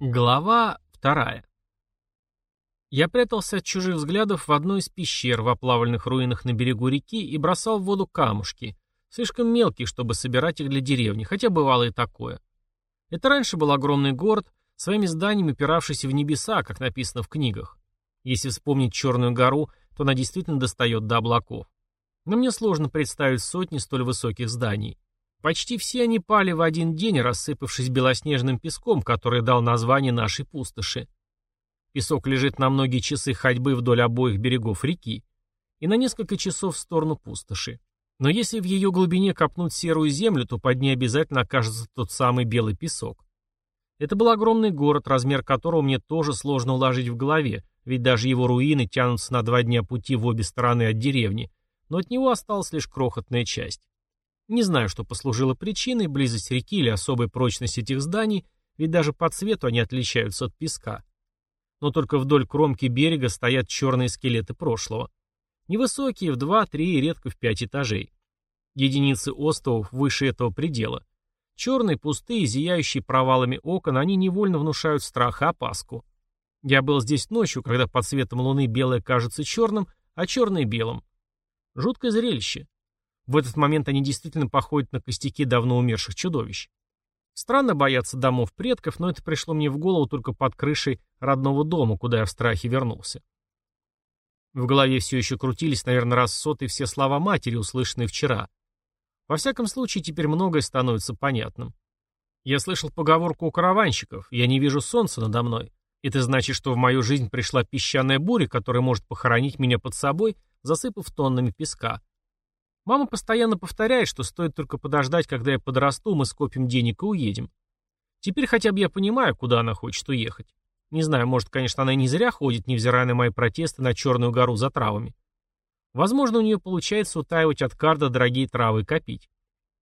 Глава вторая. Я прятался от чужих взглядов в одной из пещер в оплавленных руинах на берегу реки и бросал в воду камушки, слишком мелкие, чтобы собирать их для деревни, хотя бывало и такое. Это раньше был огромный город, своими зданиями упиравшийся в небеса, как написано в книгах. Если вспомнить Черную гору, то она действительно достает до облаков. Но мне сложно представить сотни столь высоких зданий. Почти все они пали в один день, рассыпавшись белоснежным песком, который дал название нашей пустоши. Песок лежит на многие часы ходьбы вдоль обоих берегов реки и на несколько часов в сторону пустоши. Но если в ее глубине копнуть серую землю, то под ней обязательно окажется тот самый белый песок. Это был огромный город, размер которого мне тоже сложно уложить в голове, ведь даже его руины тянутся на два дня пути в обе стороны от деревни, но от него осталась лишь крохотная часть. Не знаю, что послужило причиной, близость реки или особая прочность этих зданий, ведь даже по цвету они отличаются от песка. Но только вдоль кромки берега стоят черные скелеты прошлого. Невысокие, в два, три и редко в пять этажей. Единицы островов выше этого предела. Черные, пустые, зияющие провалами окон, они невольно внушают страх и опаску. Я был здесь ночью, когда под светом луны белое кажется черным, а черное белым. Жуткое зрелище. В этот момент они действительно походят на костяки давно умерших чудовищ. Странно бояться домов предков, но это пришло мне в голову только под крышей родного дома, куда я в страхе вернулся. В голове все еще крутились, наверное, раз сотый все слова матери, услышанные вчера. Во всяком случае, теперь многое становится понятным. Я слышал поговорку у караванщиков «Я не вижу солнца надо мной». Это значит, что в мою жизнь пришла песчаная буря, которая может похоронить меня под собой, засыпав тоннами песка. Мама постоянно повторяет, что стоит только подождать, когда я подрасту, мы скопим денег и уедем. Теперь хотя бы я понимаю, куда она хочет уехать. Не знаю, может, конечно, она и не зря ходит, невзирая на мои протесты на Черную гору за травами. Возможно, у нее получается утаивать от карда дорогие травы и копить.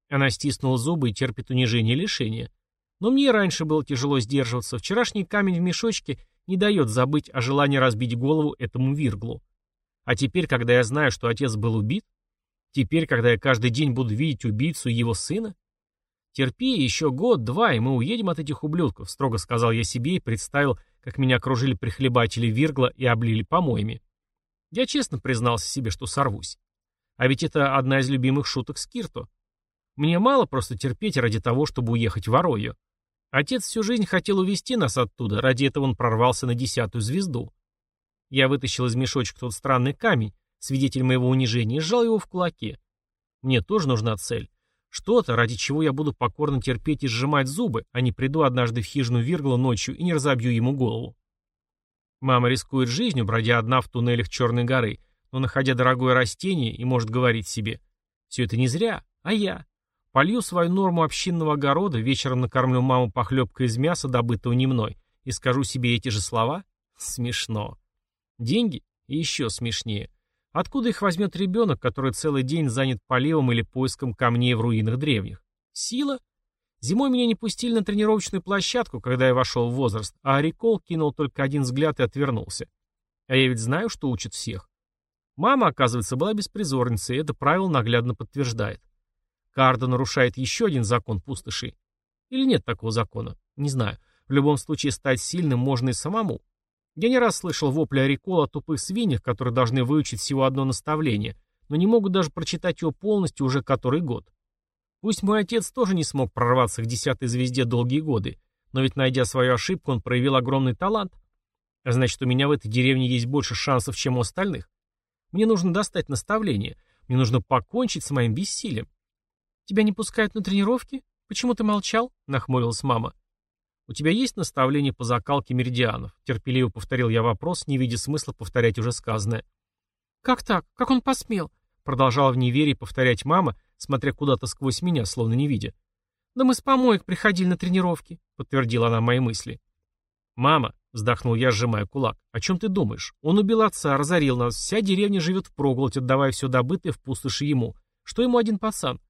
Она стиснула зубы и терпит унижение и лишение. Но мне раньше было тяжело сдерживаться. Вчерашний камень в мешочке не дает забыть о желании разбить голову этому вирглу. А теперь, когда я знаю, что отец был убит, Теперь, когда я каждый день буду видеть убийцу и его сына? Терпи, еще год-два, и мы уедем от этих ублюдков, строго сказал я себе и представил, как меня окружили прихлебатели Виргла и облили помоями. Я честно признался себе, что сорвусь. А ведь это одна из любимых шуток Скирто. Мне мало просто терпеть ради того, чтобы уехать в Оройо. Отец всю жизнь хотел увезти нас оттуда, ради этого он прорвался на десятую звезду. Я вытащил из мешочка тот странный камень, свидетель моего унижения, и сжал его в кулаке. Мне тоже нужна цель. Что-то, ради чего я буду покорно терпеть и сжимать зубы, а не приду однажды в хижину Виргла ночью и не разобью ему голову. Мама рискует жизнью, бродя одна в туннелях Черной горы, но находя дорогое растение и может говорить себе «Все это не зря, а я». Полью свою норму общинного огорода, вечером накормлю маму похлебкой из мяса, добытого не мной, и скажу себе эти же слова? Смешно. Деньги? И еще смешнее. Откуда их возьмет ребенок, который целый день занят поливом или поиском камней в руинах древних? Сила? Зимой меня не пустили на тренировочную площадку, когда я вошел в возраст, а Арикол кинул только один взгляд и отвернулся. А я ведь знаю, что учат всех. Мама, оказывается, была беспризорницей, и это правило наглядно подтверждает. Карда нарушает еще один закон пустоши. Или нет такого закона? Не знаю. В любом случае, стать сильным можно и самому. Я не раз слышал вопли Арикола о тупых свиньях, которые должны выучить всего одно наставление, но не могут даже прочитать его полностью уже который год. Пусть мой отец тоже не смог прорваться к десятой звезде долгие годы, но ведь, найдя свою ошибку, он проявил огромный талант. А значит, у меня в этой деревне есть больше шансов, чем у остальных. Мне нужно достать наставление. Мне нужно покончить с моим бессилием. «Тебя не пускают на тренировки? Почему ты молчал?» — нахмурилась мама. «У тебя есть наставление по закалке меридианов?» Терпеливо повторил я вопрос, не видя смысла повторять уже сказанное. «Как так? Как он посмел?» Продолжала в неверии повторять мама, смотря куда-то сквозь меня, словно не видя. «Да мы с помоек приходили на тренировки», — подтвердила она мои мысли. «Мама», — вздохнул я, сжимая кулак, — «о чем ты думаешь? Он убил отца, разорил нас, вся деревня живет в проголодь, отдавая все добытое в пустоши ему. Что ему один пацан?»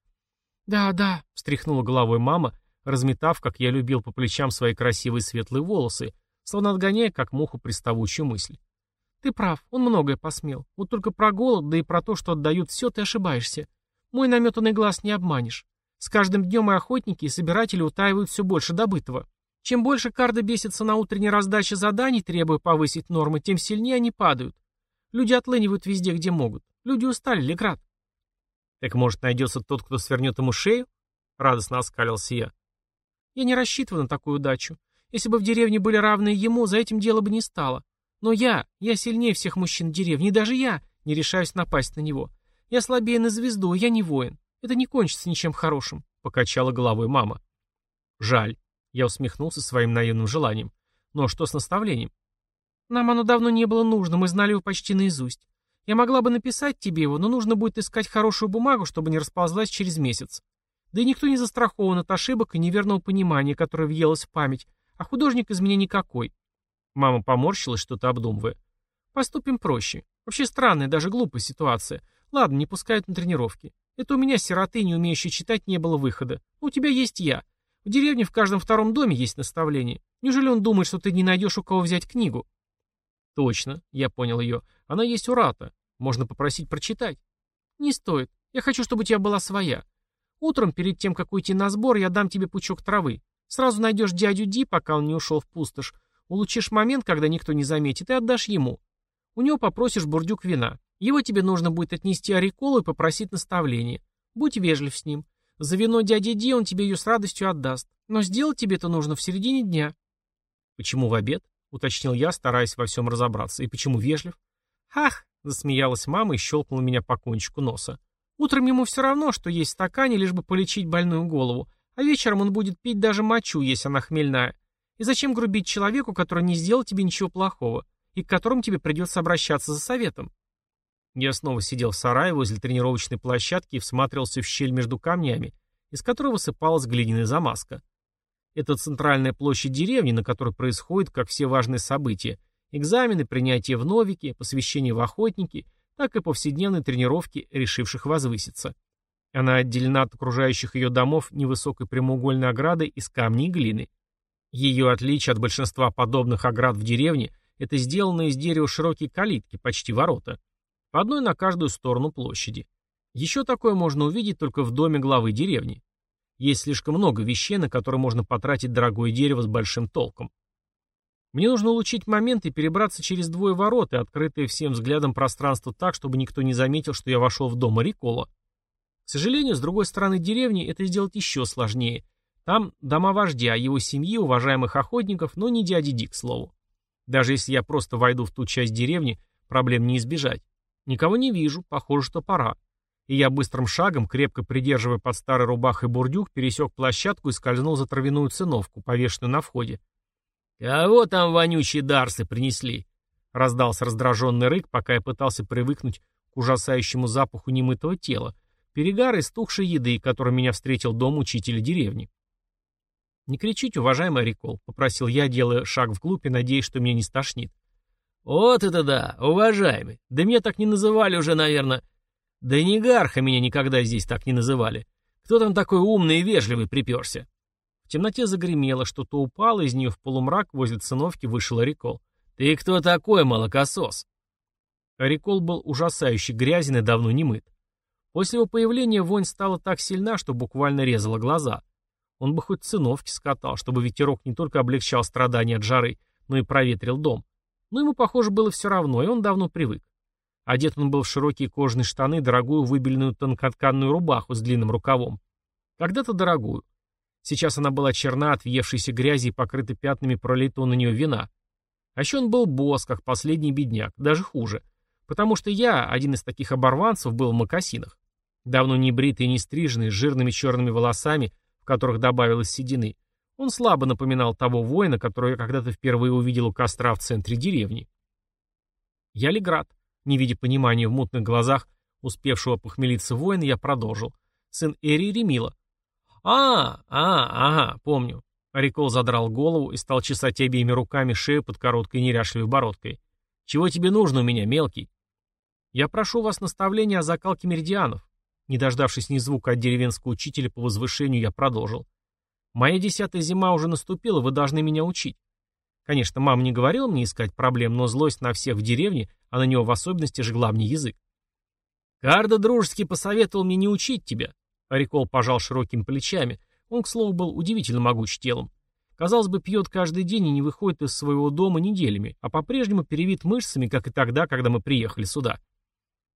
«Да, да», — встряхнула головой мама, разметав, как я любил по плечам свои красивые светлые волосы, словно отгоняя, как муху, приставучую мысль. «Ты прав, он многое посмел. Вот только про голод, да и про то, что отдают все, ты ошибаешься. Мой наметанный глаз не обманешь. С каждым днем и охотники, и собиратели утаивают все больше добытого. Чем больше карда бесится на утренней раздаче заданий, требуя повысить нормы, тем сильнее они падают. Люди отлынивают везде, где могут. Люди устали, Леград. Так может найдется тот, кто свернет ему шею? Радостно оскалился я. Я не рассчитываю на такую удачу. Если бы в деревне были равные ему, за этим дело бы не стало. Но я, я сильнее всех мужчин деревни, даже я не решаюсь напасть на него. Я слабее на звезду, я не воин. Это не кончится ничем хорошим, покачала головой мама. Жаль. Я усмехнулся своим наивным желанием. Но что с наставлением? Нам оно давно не было нужно, мы знали его почти наизусть. Я могла бы написать тебе его, но нужно будет искать хорошую бумагу, чтобы не расползлась через месяц. Да и никто не застрахован от ошибок и неверного понимания, которое въелось в память, а художник из меня никакой. Мама поморщилась, что-то обдумывая. Поступим проще. Вообще странная, даже глупая ситуация. Ладно, не пускают на тренировки. Это у меня, сироты, не умеющей читать, не было выхода. Но у тебя есть я. В деревне в каждом втором доме есть наставление. Неужели он думает, что ты не найдешь у кого взять книгу? Точно, я понял ее. Она есть у Рата. Можно попросить прочитать. Не стоит. Я хочу, чтобы у тебя была своя. Утром, перед тем, как уйти на сбор, я дам тебе пучок травы. Сразу найдешь дядю Ди, пока он не ушел в пустошь. Улучшишь момент, когда никто не заметит, и отдашь ему. У него попросишь бурдюк вина. Его тебе нужно будет отнести Ориколу и попросить наставления. Будь вежлив с ним. За вино дяди Ди он тебе ее с радостью отдаст. Но сделать тебе это нужно в середине дня. Почему в обед? Уточнил я, стараясь во всем разобраться. И почему вежлив? Ах, засмеялась мама и щелкнула меня по кончику носа. Утром ему все равно, что есть в стакане, лишь бы полечить больную голову. А вечером он будет пить даже мочу, если она хмельная. И зачем грубить человеку, который не сделал тебе ничего плохого, и к которому тебе придется обращаться за советом? Я снова сидел в сарае возле тренировочной площадки и всматривался в щель между камнями, из которой высыпалась глиняная замазка. Это центральная площадь деревни, на которой происходят, как все важные события, экзамены, принятие в новики, посвящение в охотники, так и повседневные тренировки, решивших возвыситься. Она отделена от окружающих ее домов невысокой прямоугольной оградой из камней и глины. Ее отличие от большинства подобных оград в деревне – это сделанные из дерева широкие калитки, почти ворота. По одной на каждую сторону площади. Еще такое можно увидеть только в доме главы деревни. Есть слишком много вещей, на которые можно потратить дорогое дерево с большим толком. Мне нужно улучшить момент и перебраться через двое ворот и открытое всем взглядом пространство так, чтобы никто не заметил, что я вошел в дом Арикола. К сожалению, с другой стороны деревни это сделать еще сложнее. Там дома вождя, его семьи, уважаемых охотников, но не дяди Ди, к слову. Даже если я просто войду в ту часть деревни, проблем не избежать. Никого не вижу, похоже, что пора. И я быстрым шагом, крепко придерживая под старой рубахой бурдюк, пересек площадку и скользнул за травяную циновку, повешенную на входе. «Кого там вонючие дарсы принесли?» Раздался раздраженный рык, пока я пытался привыкнуть к ужасающему запаху немытого тела, перегара и стухшей еды, которым меня встретил дом учителя деревни. «Не кричите, уважаемый Рикол», — попросил я, делая шаг вглубь и надеясь, что меня не стошнит. «Вот это да, уважаемый. Да меня так не называли уже, наверное. Да и не Гарха меня никогда здесь так не называли. Кто там такой умный и вежливый приперся?» Темноте загремело, что-то упало, из нее в полумрак возле циновки вышел Орикол. «Ты кто такой, молокосос?» Орикол был ужасающе грязен и давно не мыт. После его появления вонь стала так сильна, что буквально резала глаза. Он бы хоть циновки скатал, чтобы ветерок не только облегчал страдания от жары, но и проветрил дом. Но ему, похоже, было все равно, и он давно привык. Одет он был в широкие кожаные штаны, дорогую выбеленную тонкотканную рубаху с длинным рукавом. Когда-то дорогую. Сейчас она была черна от въевшейся грязи и покрыта пятнами пролитого на нее вина. А еще он был босс, как последний бедняк, даже хуже. Потому что я, один из таких оборванцев, был в мокасинах. Давно не бритый и не стриженный, с жирными черными волосами, в которых добавилось седины. Он слабо напоминал того воина, которого я когда-то впервые увидел у костра в центре деревни. Я Леград. Не видя понимания в мутных глазах успевшего похмелиться воина, я продолжил. Сын Эри Ремила. «А, а, ага, помню». Рикол задрал голову и стал чесать обеими руками шею под короткой неряшливой бородкой. «Чего тебе нужно у меня, мелкий?» «Я прошу вас наставления о закалке меридианов». Не дождавшись ни звука от деревенского учителя по возвышению, я продолжил. «Моя десятая зима уже наступила, вы должны меня учить». Конечно, мама не говорила мне искать проблем, но злость на всех в деревне, а на него в особенности жгла мне язык. Карда дружески посоветовал мне не учить тебя. Арикол пожал широкими плечами. Он, к слову, был удивительно могуч телом. Казалось бы, пьет каждый день и не выходит из своего дома неделями, а по-прежнему перевит мышцами, как и тогда, когда мы приехали сюда.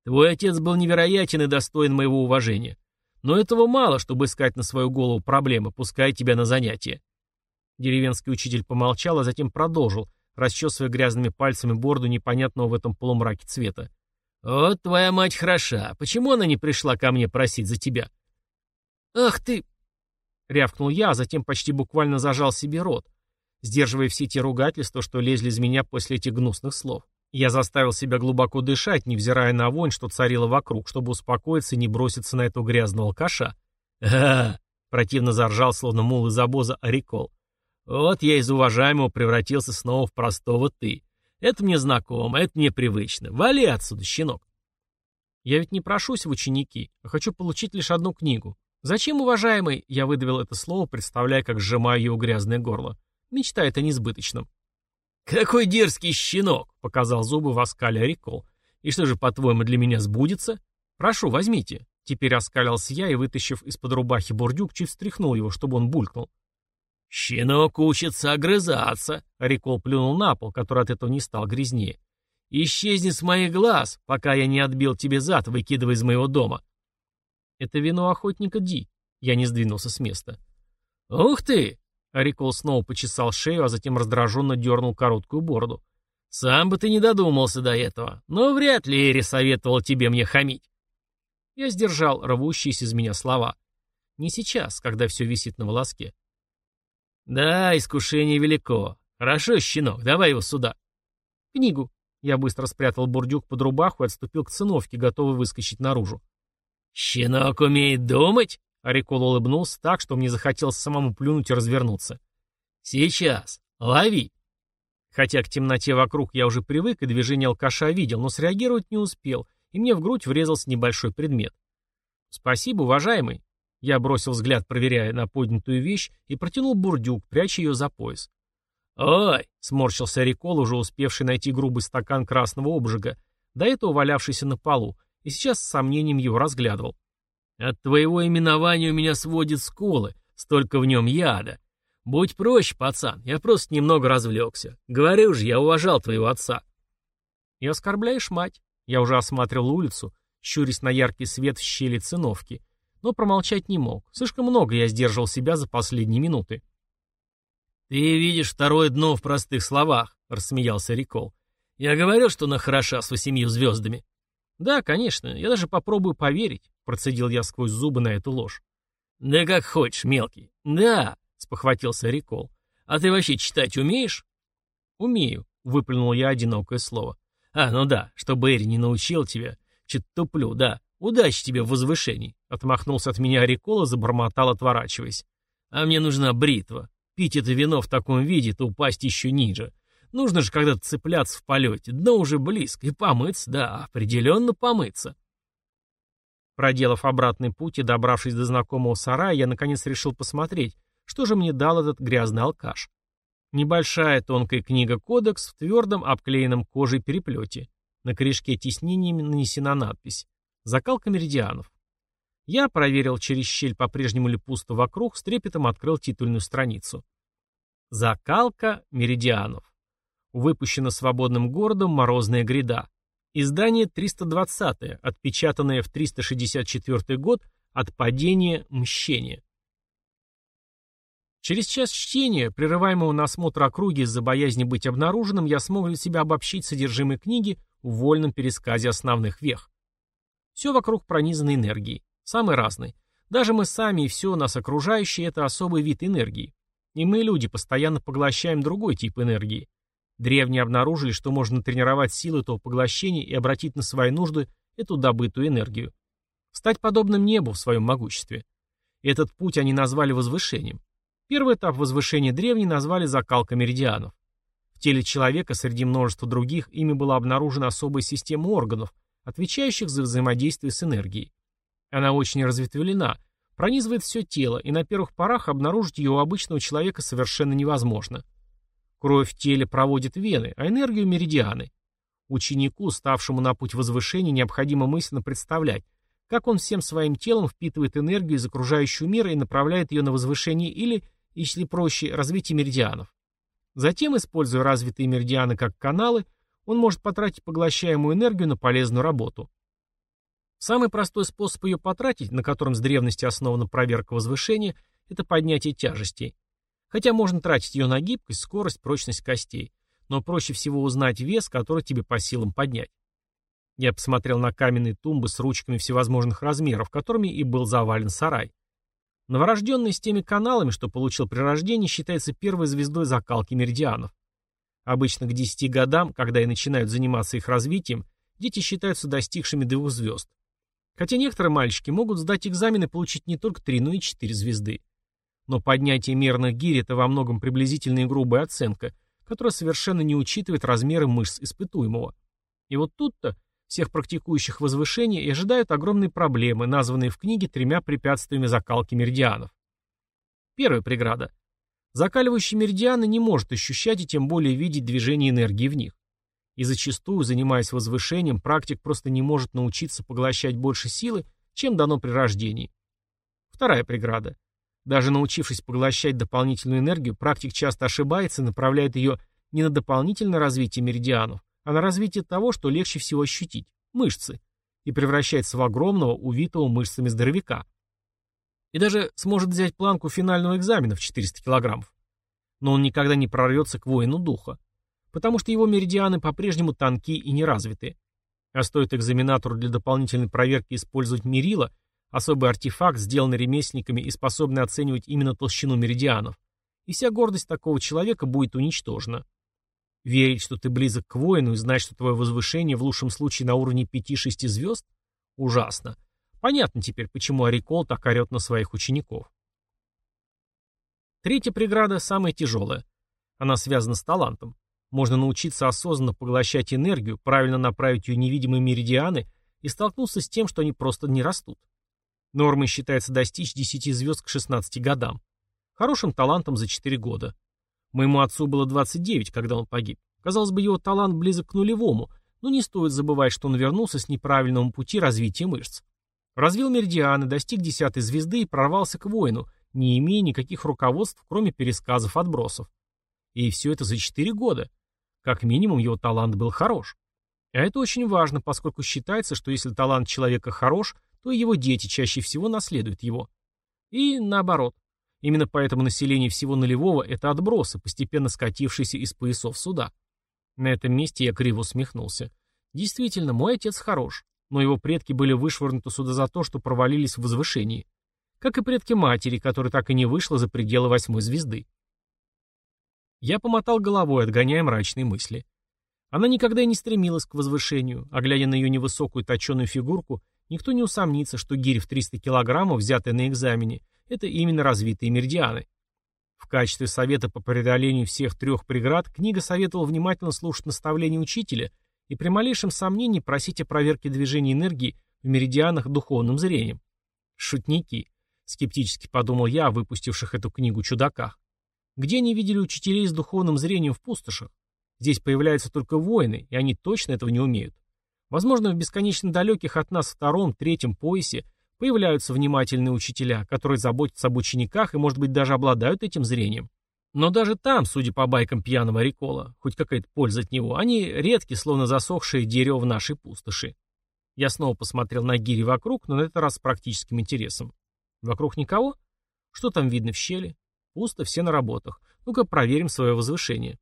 Твой отец был невероятен и достоин моего уважения. Но этого мало, чтобы искать на свою голову проблемы, пускай тебя на занятия. Деревенский учитель помолчал, а затем продолжил, расчесывая грязными пальцами борду непонятного в этом полумраке цвета. «Вот твоя мать хороша. Почему она не пришла ко мне просить за тебя?» «Ах ты!» — рявкнул я, а затем почти буквально зажал себе рот, сдерживая все те ругательства, что лезли из меня после этих гнусных слов. Я заставил себя глубоко дышать, невзирая на вонь, что царила вокруг, чтобы успокоиться и не броситься на этого грязного алкаша. «Ага!» — противно заржал, словно мул из обоза Арикол. «Вот я из уважаемого превратился снова в простого ты. Это мне знакомо, это мне привычно. Вали отсюда, щенок!» «Я ведь не прошусь в ученики, а хочу получить лишь одну книгу. Зачем, уважаемый?» — я выдавил это слово, представляя, как сжимаю его грязное горло. Мечтает о несбыточном. «Какой дерзкий щенок!» — показал зубы в оскале Рикол. «И что же, по-твоему, для меня сбудется? Прошу, возьмите». Теперь оскалился я и, вытащив из-под рубахи бурдюк, чуть встряхнул его, чтобы он булькнул. «Щенок учится огрызаться!» — Рикол плюнул на пол, который от этого не стал грязнее. «Исчезни с моих глаз, пока я не отбил тебе зад, выкидывая из моего дома». «Это вино охотника Ди». Я не сдвинулся с места. «Ух ты!» Арикол снова почесал шею, а затем раздраженно дернул короткую бороду. «Сам бы ты не додумался до этого, но вряд ли Эри советовал тебе мне хамить». Я сдержал рвущиеся из меня слова. Не сейчас, когда все висит на волоске. «Да, искушение велико. Хорошо, щенок, давай его сюда». «Книгу». Я быстро спрятал бурдюк под рубаху и отступил к циновке, готовый выскочить наружу. «Щенок умеет думать?» Арикол улыбнулся так, что мне захотелось самому плюнуть и развернуться. «Сейчас. Лови!» Хотя к темноте вокруг я уже привык и движение алкаша видел, но среагировать не успел, и мне в грудь врезался небольшой предмет. «Спасибо, уважаемый!» Я бросил взгляд, проверяя на поднятую вещь, и протянул бурдюк, пряча ее за пояс. «Ой!» — сморщился Рикол, уже успевший найти грубый стакан красного обжига, до этого валявшийся на полу, и сейчас с сомнением его разглядывал. От твоего именования у меня сводит скулы, столько в нем яда. Будь проще, пацан, я просто немного развлекся. Говорю же, я уважал твоего отца. И оскорбляешь мать. Я уже осматривал улицу, щурясь на яркий свет в щели циновки, но промолчать не мог. Слишком много я сдерживал себя за последние минуты. «Ты видишь второе дно в простых словах», — рассмеялся Рикол. «Я говорил, что она хороша с восемью звездами». «Да, конечно, я даже попробую поверить. Процедил я сквозь зубы на эту ложь. «Да как хочешь, мелкий». «Да», — спохватился Рикол. «А ты вообще читать умеешь?» «Умею», — выплюнул я одинокое слово. «А, ну да, что Берри не научил тебя. Чуть туплю, да. Удачи тебе в возвышении», — отмахнулся от меня Рикол и забормотал, отворачиваясь. «А мне нужна бритва. Пить это вино в таком виде, то упасть еще ниже. Нужно же когда-то цепляться в полете. Дно уже близко. И помыться, да, определенно помыться». Проделав обратный путь и добравшись до знакомого сарая, я наконец решил посмотреть, что же мне дал этот грязный алкаш. Небольшая тонкая книга-кодекс в твердом обклеенном кожей переплете. На корешке тиснениями нанесена надпись «Закалка меридианов». Я проверил через щель по-прежнему ли пусто вокруг, с трепетом открыл титульную страницу. Закалка меридианов. Выпущена свободным городом «Морозная гряда». Издание 320, отпечатанное в 364 год от падения мщения. Через час чтения, прерываемого на осмотр округи из-за боязни быть обнаруженным, я смог для себя обобщить содержимое книги в вольном пересказе основных вех. Все вокруг пронизано энергией, самой разной. Даже мы сами и все нас окружающее – это особый вид энергии. И мы, люди, постоянно поглощаем другой тип энергии. Древние обнаружили, что можно тренировать силу этого поглощения и обратить на свои нужды эту добытую энергию. Стать подобным небу в своем могуществе. Этот путь они назвали возвышением. Первый этап возвышения древние назвали закалка меридианов. В теле человека среди множества других ими была обнаружена особая система органов, отвечающих за взаимодействие с энергией. Она очень разветвлена, пронизывает все тело, и на первых порах обнаружить ее у обычного человека совершенно невозможно. Кровь в теле проводит вены, а энергию – меридианы. Ученику, ставшему на путь возвышения, необходимо мысленно представлять, как он всем своим телом впитывает энергию из окружающего мира и направляет ее на возвышение или, если проще, развитие меридианов. Затем, используя развитые меридианы как каналы, он может потратить поглощаемую энергию на полезную работу. Самый простой способ ее потратить, на котором с древности основана проверка возвышения, это поднятие тяжестей. Хотя можно тратить ее на гибкость, скорость, прочность костей. Но проще всего узнать вес, который тебе по силам поднять. Я посмотрел на каменные тумбы с ручками всевозможных размеров, которыми и был завален сарай. Новорожденный с теми каналами, что получил при рождении, считается первой звездой закалки меридианов. Обычно к 10 годам, когда и начинают заниматься их развитием, дети считаются достигшими двух звезд. Хотя некоторые мальчики могут сдать экзамен и получить не только 3, но и 4 звезды. Но поднятие мерных гирь – это во многом приблизительная и грубая оценка, которая совершенно не учитывает размеры мышц испытуемого. И вот тут-то всех практикующих возвышения и ожидают огромные проблемы, названные в книге тремя препятствиями закалки меридианов. Первая преграда. Закаливающий меридианы не может ощущать и тем более видеть движение энергии в них. И зачастую, занимаясь возвышением, практик просто не может научиться поглощать больше силы, чем дано при рождении. Вторая преграда. Даже научившись поглощать дополнительную энергию, практик часто ошибается и направляет ее не на дополнительное развитие меридианов, а на развитие того, что легче всего ощутить – мышцы, и превращается в огромного, увитого мышцами здоровяка. И даже сможет взять планку финального экзамена в 400 килограммов. Но он никогда не прорвется к воину духа, потому что его меридианы по-прежнему тонки и неразвиты. А стоит экзаменатору для дополнительной проверки использовать мерила, особый артефакт, сделанный ремесленниками и способный оценивать именно толщину меридианов, и вся гордость такого человека будет уничтожена. Верить, что ты близок к воину и знать, что твое возвышение в лучшем случае на уровне 5-6 звезд? Ужасно. Понятно теперь, почему Арикол так орет на своих учеников. Третья преграда самая тяжелая. Она связана с талантом. Можно научиться осознанно поглощать энергию, правильно направить ее невидимые меридианы и столкнуться с тем, что они просто не растут. Нормой считается достичь 10 звезд к 16 годам. Хорошим талантом за 4 года. Моему отцу было 29, когда он погиб. Казалось бы, его талант близок к нулевому, но не стоит забывать, что он вернулся с неправильного пути развития мышц. Развил меридианы, достиг десятой звезды и прорвался к воину, не имея никаких руководств, кроме пересказов отбросов. И все это за 4 года. Как минимум, его талант был хорош. А это очень важно, поскольку считается, что если талант человека хорош, то и его дети чаще всего наследуют его. И наоборот. Именно поэтому население всего нулевого – это отбросы, постепенно скатившиеся из поясов суда. На этом месте я криво усмехнулся. Действительно, мой отец хорош, но его предки были вышвырнуты сюда за то, что провалились в возвышении. Как и предки матери, которая так и не вышла за пределы восьмой звезды. Я помотал головой, отгоняя мрачные мысли. Она никогда и не стремилась к возвышению, а глядя на ее невысокую точеную фигурку, никто не усомнится, что гирь в 300 килограммов, взятая на экзамене, это именно развитые меридианы. В качестве совета по преодолению всех трех преград книга советовала внимательно слушать наставления учителя и при малейшем сомнении просить о проверке движения энергии в меридианах духовным зрением. Шутники, скептически подумал я о выпустивших эту книгу чудаках. Где они видели учителей с духовным зрением в пустошах? Здесь появляются только воины, и они точно этого не умеют. Возможно, в бесконечно далеких от нас втором, третьем поясе Появляются внимательные учителя, которые заботятся об учениках и, может быть, даже обладают этим зрением. Но даже там, судя по байкам пьяного Рикола, хоть какая-то польза от него, они редки, словно засохшее дерево в нашей пустоши. Я снова посмотрел на гири вокруг, но на этот раз с практическим интересом. Вокруг никого? Что там видно в щели? Пусто, все на работах. Ну-ка проверим свое возвышение.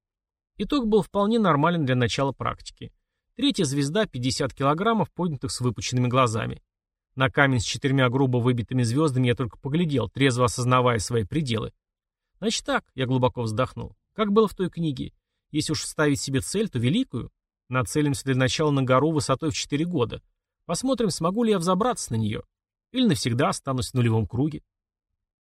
Итог был вполне нормален для начала практики. Третья звезда, 50 килограммов, поднятых с выпученными глазами. На камень с четырьмя грубо выбитыми звездами я только поглядел, трезво осознавая свои пределы. Значит так, я глубоко вздохнул. Как было в той книге? Если уж ставить себе цель, то великую. Нацелимся для начала на гору высотой в четыре года. Посмотрим, смогу ли я взобраться на нее. Или навсегда останусь в нулевом круге.